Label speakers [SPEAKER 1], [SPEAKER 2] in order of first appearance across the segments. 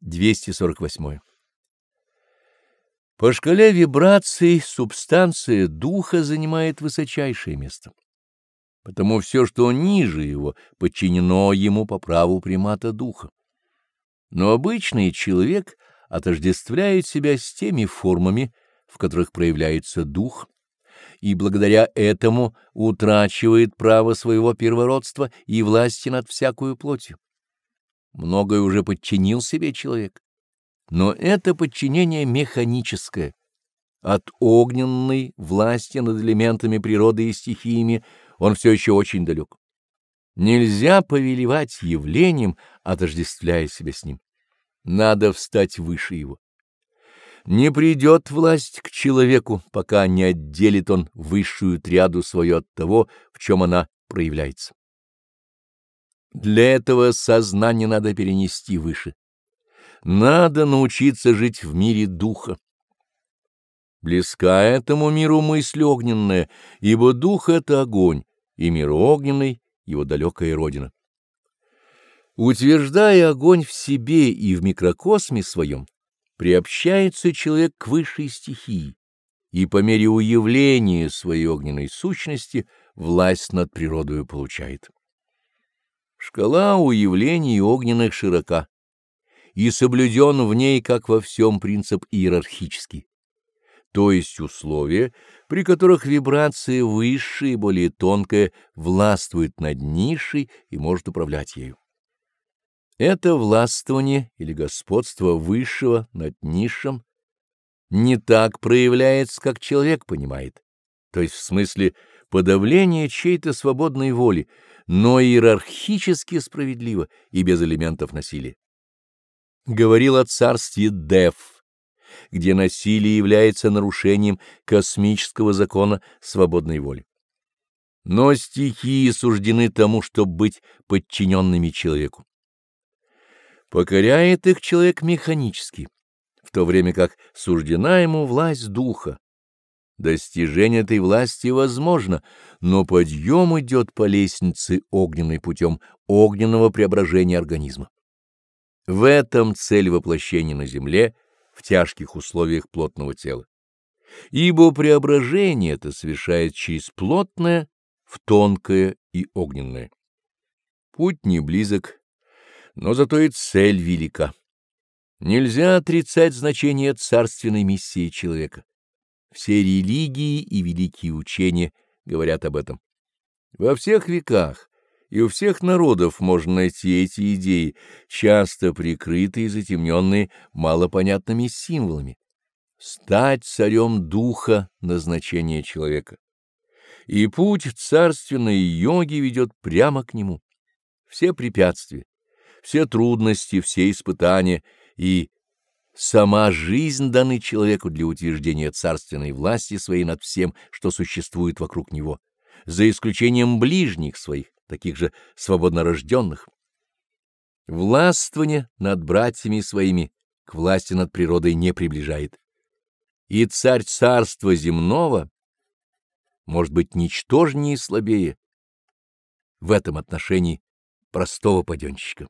[SPEAKER 1] 248. По шкале вибраций субстанция духа занимает высочайшее место. Потому все, что ниже его, подчинено ему по праву примата духа. Но обычный человек отождествляет себя с теми формами, в которых проявляется дух, и благодаря этому утрачивает право своего первородства и власти над всякую плотью. Многое уже подчинил себе человек. Но это подчинение механическое. От огненной власти над элементами природы и стихиями он все еще очень далек. Нельзя повелевать явлением, отождествляя себя с ним. Надо встать выше его. Не придет власть к человеку, пока не отделит он высшую триаду свою от того, в чем она проявляется. Для этого сознание надо перенести выше. Надо научиться жить в мире духа. Близка этому миру мысль огненная, ибо дух — это огонь, и мир огненный — его далекая родина. Утверждая огонь в себе и в микрокосме своем, приобщается человек к высшей стихии, и по мере уявления своей огненной сущности власть над природой получает. Шкала уявлений огненных широка, и соблюден в ней, как во всем, принцип иерархический, то есть условия, при которых вибрация высшая и более тонкая властвует над низшей и может управлять ею. Это властвование или господство высшего над низшим не так проявляется, как человек понимает, то есть в смысле подавления чьей-то свободной воли, но иерархически справедливо и без элементов насилия. Говорил о царстве Дев, где насилие является нарушением космического закона свободной воли. Но стихии суждены тому, чтобы быть подчиненными человеку. Покоряет их человек механически, в то время как суждена ему власть духа, Достижение этой власти возможно, но подъем идет по лестнице огненной путем огненного преображения организма. В этом цель воплощения на земле в тяжких условиях плотного тела. Ибо преображение это совершает через плотное в тонкое и огненное. Путь не близок, но зато и цель велика. Нельзя отрицать значение царственной миссии человека. Все религии и великие учения говорят об этом. Во всех веках и у всех народов можно найти эти идеи, часто прикрытые и затемненные малопонятными символами. Стать царем духа — назначение человека. И путь царственной йоги ведет прямо к нему. Все препятствия, все трудности, все испытания и Сама жизнь даны человеку для утверждения царственной власти своей над всем, что существует вокруг него, за исключением ближних своих, таких же свободнорожденных. Властвование над братьями своими к власти над природой не приближает. И царь царства земного может быть ничтожнее и слабее в этом отношении простого паденщика.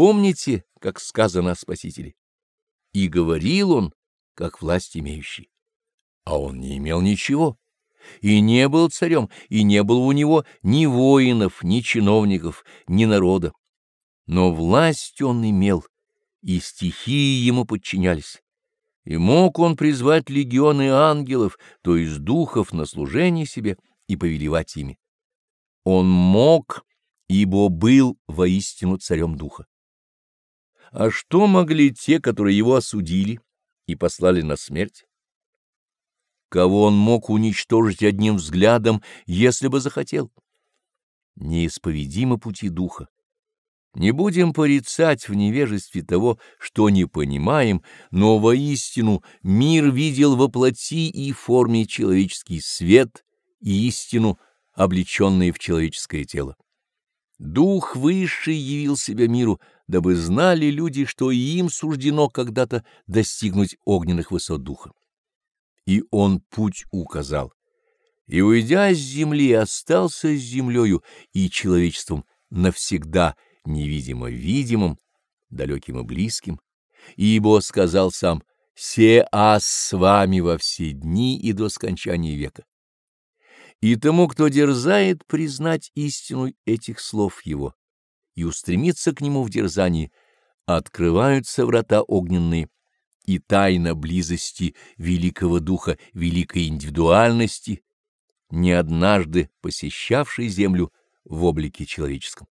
[SPEAKER 1] Помните, как сказано о Спасителе? И говорил он, как власть имеющий. А он не имел ничего, и не был царем, и не было у него ни воинов, ни чиновников, ни народа. Но власть он имел, и стихии ему подчинялись. И мог он призвать легионы ангелов, то есть духов, на служение себе и повелевать ими. Он мог, ибо был воистину царем духа. А что могли те, которые его осудили и послали на смерть? Кого он мог уничтожить одним взглядом, если бы захотел? Неисповедимы пути духа. Не будем порицать в невежестве того, что не понимаем, но воистину мир видел во плоти и форме человеческий свет и истину, облеченные в человеческое тело. Дух Высший явил себя миру, дабы знали люди, что им суждено когда-то достигнуть огненных высот духа. И он путь указал, и, уйдя с земли, остался с землею и человечеством навсегда невидимо видимым, далеким и близким, ибо сказал сам «Се аз с вами во все дни и до скончания века». И тому, кто дерзает признать истину этих слов его и устремиться к нему в дерзании, открываются врата огненные, и тайна близости великого духа, великой индивидуальности, не однажды посещавшей землю в облике человеческом.